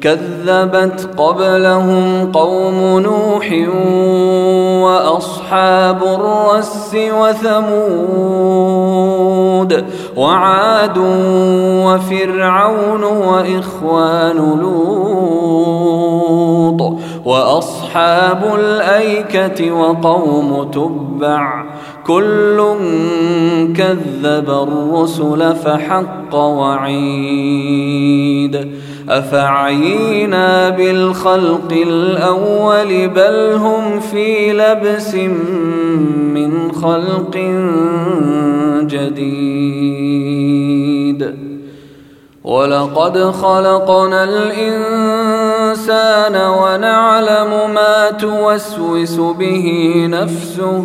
كذبت قبلهم قوم نوح وأصحاب الرس وثمود وعاد وفرعون وإخوان لوط وأصحاب الأيكة وقوم تبع كل كذب الرسل فحق وعيد. أفعينا بالخلق الأول بل هم في لبس من خلق جديد. ولقد خلقنا الإنسان ونعلم ما توسوس به نفسه.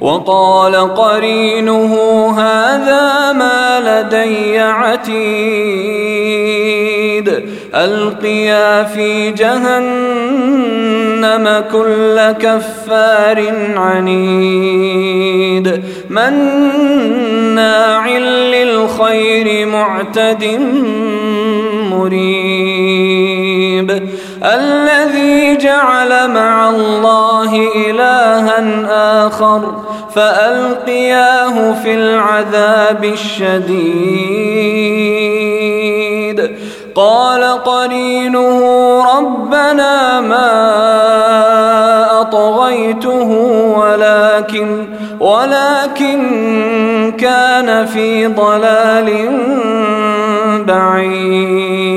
وقال قرينه هذا ما لدي عتيد. ألقيا في جهنم كل كفار عنيد. مناع للخير معتد مريب. الذي جعل مع الله إلها آخر فألقياه في العذاب الشديد. قال قرينه ربنا ما أطغيته ولكن ولكن كان في ضلال بعيد.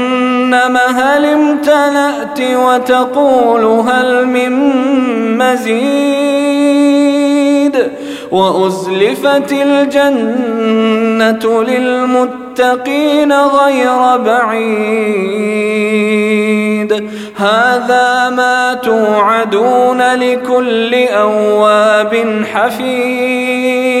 هل امتلأت وتقول هل من مزيد وأزلفت الجنة للمتقين غير بعيد. هذا ما توعدون لكل أواب حفيظ.